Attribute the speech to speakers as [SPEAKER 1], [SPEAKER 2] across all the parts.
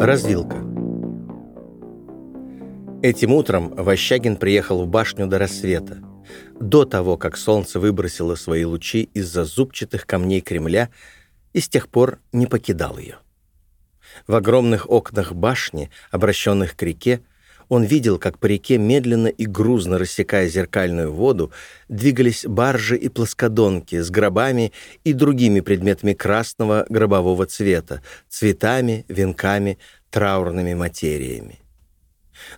[SPEAKER 1] Развилка. Этим утром Ващагин приехал в башню до рассвета, до того, как солнце выбросило свои лучи из-за зубчатых камней Кремля и с тех пор не покидал ее. В огромных окнах башни, обращенных к реке, он видел, как по реке, медленно и грузно рассекая зеркальную воду, двигались баржи и плоскодонки с гробами и другими предметами красного гробового цвета, цветами, венками, траурными материями.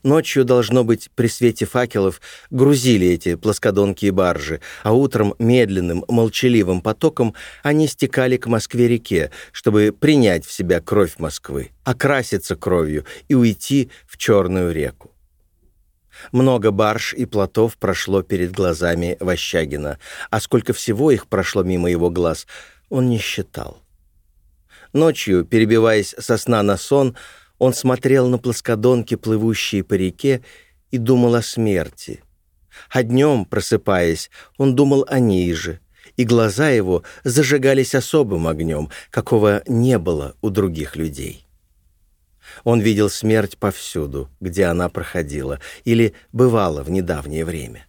[SPEAKER 1] Ночью, должно быть, при свете факелов грузили эти плоскодонки и баржи, а утром медленным, молчаливым потоком они стекали к Москве-реке, чтобы принять в себя кровь Москвы, окраситься кровью и уйти в Черную реку. Много барж и плотов прошло перед глазами Ващагина, а сколько всего их прошло мимо его глаз, он не считал. Ночью, перебиваясь со сна на сон, он смотрел на плоскодонки, плывущие по реке, и думал о смерти. А днем, просыпаясь, он думал о ней же, и глаза его зажигались особым огнем, какого не было у других людей. Он видел смерть повсюду, где она проходила или бывала в недавнее время.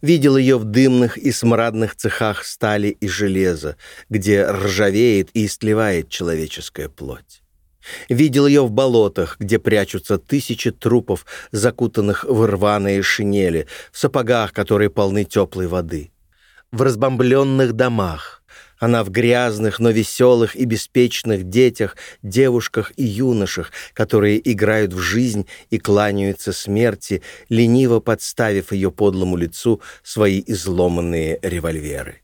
[SPEAKER 1] Видел ее в дымных и смрадных цехах стали и железа, где ржавеет и истлевает человеческая плоть. Видел ее в болотах, где прячутся тысячи трупов, закутанных в рваные шинели, в сапогах, которые полны теплой воды. В разбомбленных домах. Она в грязных, но веселых и беспечных детях, девушках и юношах, которые играют в жизнь и кланяются смерти, лениво подставив ее подлому лицу свои изломанные револьверы.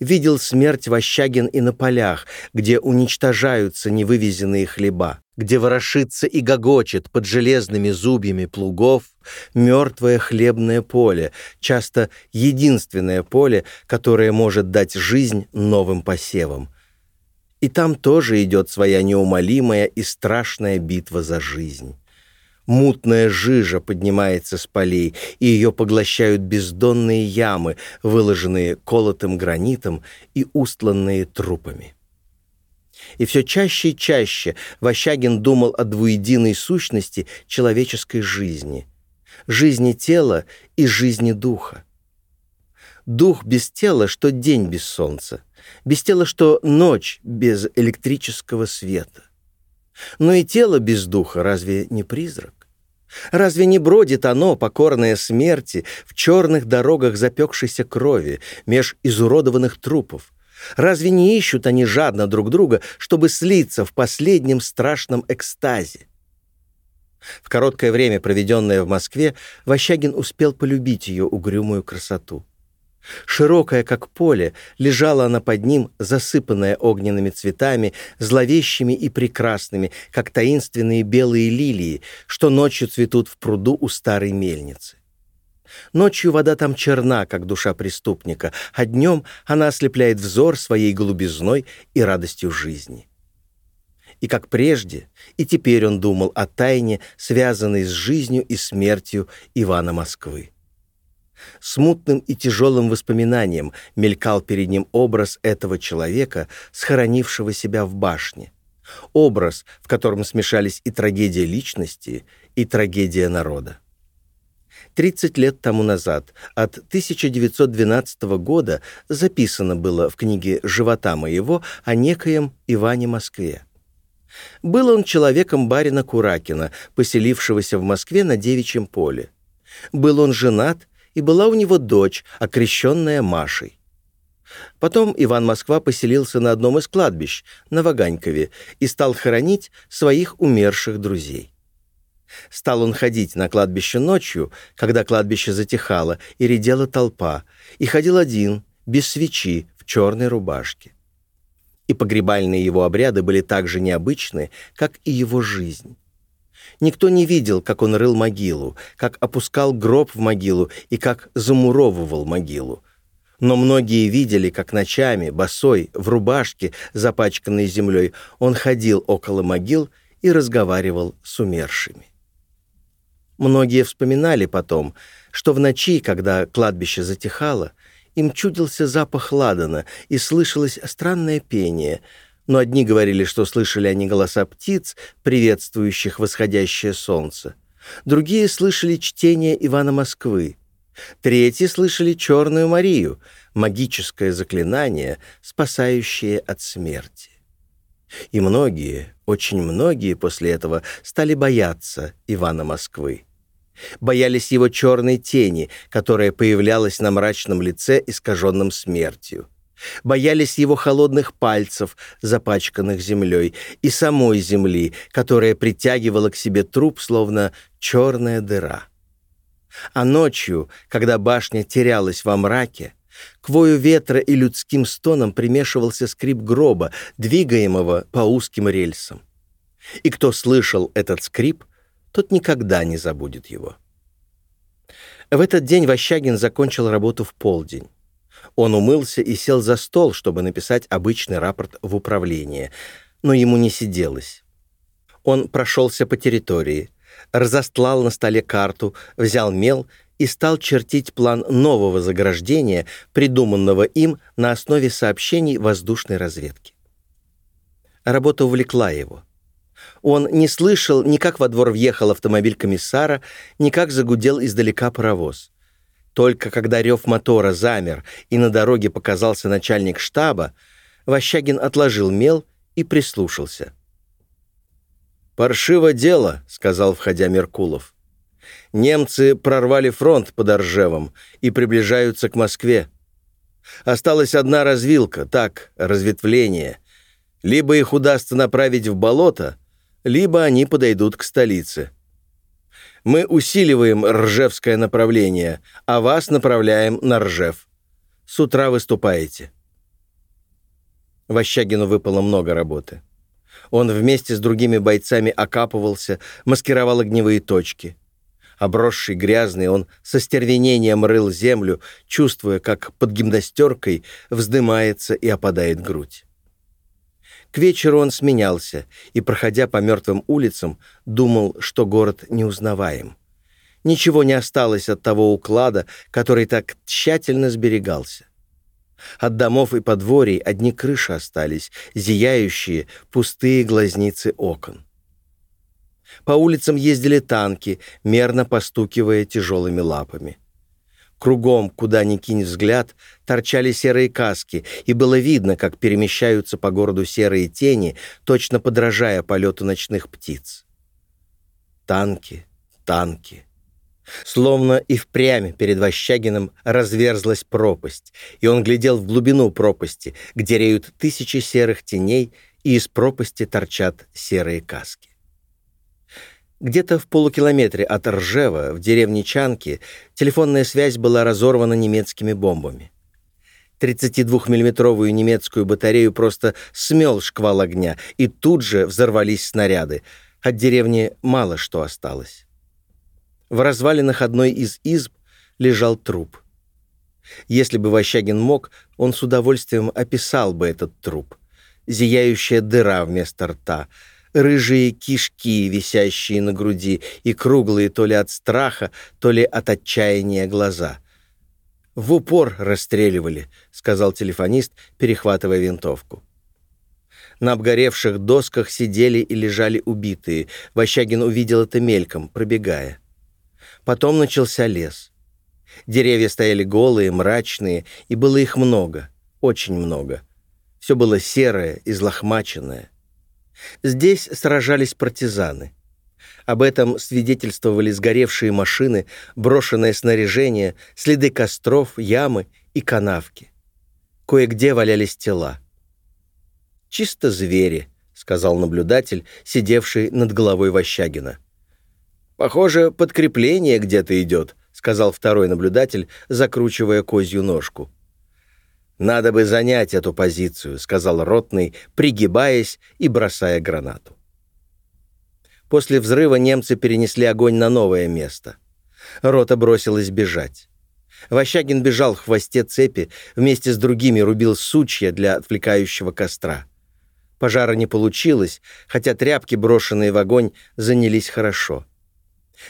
[SPEAKER 1] Видел смерть Ващагин и на полях, где уничтожаются невывезенные хлеба, где ворошится и гогочет под железными зубьями плугов мертвое хлебное поле, часто единственное поле, которое может дать жизнь новым посевам. И там тоже идет своя неумолимая и страшная битва за жизнь. Мутная жижа поднимается с полей, и ее поглощают бездонные ямы, выложенные колотым гранитом и устланные трупами. И все чаще и чаще Ващагин думал о двуединой сущности человеческой жизни, жизни тела и жизни духа. Дух без тела, что день без солнца, без тела, что ночь без электрического света. Но и тело без духа разве не призрак? Разве не бродит оно, покорное смерти, в черных дорогах запекшейся крови, меж изуродованных трупов? Разве не ищут они жадно друг друга, чтобы слиться в последнем страшном экстазе? В короткое время, проведенное в Москве, Ващагин успел полюбить ее угрюмую красоту. Широкая, как поле, лежала она под ним, засыпанная огненными цветами, зловещими и прекрасными, как таинственные белые лилии, что ночью цветут в пруду у старой мельницы. Ночью вода там черна, как душа преступника, а днем она ослепляет взор своей голубизной и радостью жизни. И как прежде, и теперь он думал о тайне, связанной с жизнью и смертью Ивана Москвы. Смутным и тяжелым воспоминанием мелькал перед ним образ этого человека, схоронившего себя в башне. Образ, в котором смешались и трагедия личности, и трагедия народа. 30 лет тому назад, от 1912 года, записано было в книге «Живота моего» о некоем Иване Москве. Был он человеком барина Куракина, поселившегося в Москве на Девичьем поле. Был он женат и была у него дочь, окрещенная Машей. Потом Иван Москва поселился на одном из кладбищ, на Ваганькове, и стал хоронить своих умерших друзей. Стал он ходить на кладбище ночью, когда кладбище затихало, и редела толпа, и ходил один, без свечи, в черной рубашке. И погребальные его обряды были так же необычны, как и его жизнь. Никто не видел, как он рыл могилу, как опускал гроб в могилу и как замуровывал могилу. Но многие видели, как ночами, босой, в рубашке, запачканной землей, он ходил около могил и разговаривал с умершими. Многие вспоминали потом, что в ночи, когда кладбище затихало, им чудился запах ладана и слышалось странное пение — но одни говорили, что слышали они голоса птиц, приветствующих восходящее солнце. Другие слышали чтение Ивана Москвы. Третьи слышали Черную Марию, магическое заклинание, спасающее от смерти. И многие, очень многие после этого стали бояться Ивана Москвы. Боялись его черной тени, которая появлялась на мрачном лице, искаженном смертью. Боялись его холодных пальцев, запачканных землей, и самой земли, которая притягивала к себе труп, словно черная дыра. А ночью, когда башня терялась во мраке, к вою ветра и людским стонам примешивался скрип гроба, двигаемого по узким рельсам. И кто слышал этот скрип, тот никогда не забудет его. В этот день Ващагин закончил работу в полдень. Он умылся и сел за стол, чтобы написать обычный рапорт в управление, но ему не сиделось. Он прошелся по территории, разостлал на столе карту, взял мел и стал чертить план нового заграждения, придуманного им на основе сообщений воздушной разведки. Работа увлекла его. Он не слышал ни как во двор въехал автомобиль комиссара, ни как загудел издалека паровоз. Только когда рев мотора замер и на дороге показался начальник штаба, Ващагин отложил мел и прислушался. «Паршиво дело», — сказал, входя Меркулов. «Немцы прорвали фронт под Оржевом и приближаются к Москве. Осталась одна развилка, так, разветвление. Либо их удастся направить в болото, либо они подойдут к столице. Мы усиливаем Ржевское направление, а вас направляем на Ржев. С утра выступаете». Ващагину выпало много работы. Он вместе с другими бойцами окапывался, маскировал огневые точки. Обросший грязный, он со стервенением рыл землю, чувствуя, как под гимнастеркой вздымается и опадает грудь. К вечеру он сменялся и, проходя по мертвым улицам, думал, что город неузнаваем. Ничего не осталось от того уклада, который так тщательно сберегался. От домов и подворий одни крыши остались, зияющие, пустые глазницы окон. По улицам ездили танки, мерно постукивая тяжелыми лапами. Кругом, куда ни кинь взгляд, торчали серые каски, и было видно, как перемещаются по городу серые тени, точно подражая полету ночных птиц. Танки, танки. Словно и впрямь перед Ващагиным разверзлась пропасть, и он глядел в глубину пропасти, где реют тысячи серых теней, и из пропасти торчат серые каски. Где-то в полукилометре от Ржева, в деревне Чанки, телефонная связь была разорвана немецкими бомбами. 32-миллиметровую немецкую батарею просто смел шквал огня, и тут же взорвались снаряды. От деревни мало что осталось. В развалинах одной из изб лежал труп. Если бы Ващагин мог, он с удовольствием описал бы этот труп. Зияющая дыра вместо рта — рыжие кишки, висящие на груди, и круглые то ли от страха, то ли от отчаяния глаза. «В упор расстреливали», — сказал телефонист, перехватывая винтовку. На обгоревших досках сидели и лежали убитые. Ващагин увидел это мельком, пробегая. Потом начался лес. Деревья стояли голые, мрачные, и было их много, очень много. Все было серое, излохмаченное. Здесь сражались партизаны. Об этом свидетельствовали сгоревшие машины, брошенное снаряжение, следы костров, ямы и канавки. Кое-где валялись тела. «Чисто звери», — сказал наблюдатель, сидевший над головой Ващагина. «Похоже, подкрепление где-то идет», — сказал второй наблюдатель, закручивая козью ножку. «Надо бы занять эту позицию», — сказал Ротный, пригибаясь и бросая гранату. После взрыва немцы перенесли огонь на новое место. Рота бросилась бежать. Ващагин бежал в хвосте цепи, вместе с другими рубил сучья для отвлекающего костра. Пожара не получилось, хотя тряпки, брошенные в огонь, занялись хорошо.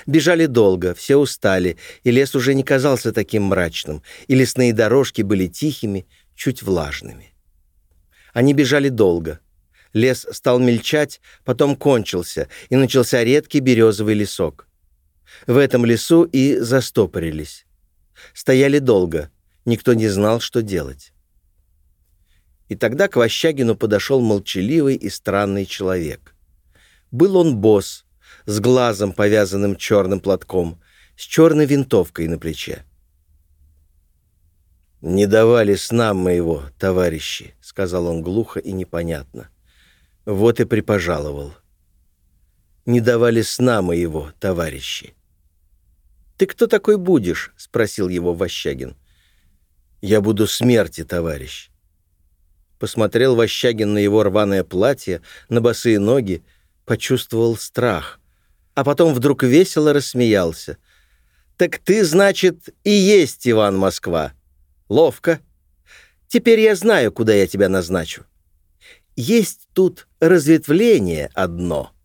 [SPEAKER 1] Бежали долго, все устали, и лес уже не казался таким мрачным, и лесные дорожки были тихими чуть влажными. Они бежали долго. Лес стал мельчать, потом кончился, и начался редкий березовый лесок. В этом лесу и застопорились. Стояли долго, никто не знал, что делать. И тогда к Ващагину подошел молчаливый и странный человек. Был он босс, с глазом, повязанным черным платком, с черной винтовкой на плече. «Не давали сна моего, товарищи», — сказал он глухо и непонятно. «Вот и припожаловал. Не давали сна моего, товарищи». «Ты кто такой будешь?» — спросил его Ващагин. «Я буду смерти, товарищ». Посмотрел Ващагин на его рваное платье, на босые ноги, почувствовал страх. А потом вдруг весело рассмеялся. «Так ты, значит, и есть Иван Москва?» Ловко. Теперь я знаю, куда я тебя назначу. Есть тут разветвление одно —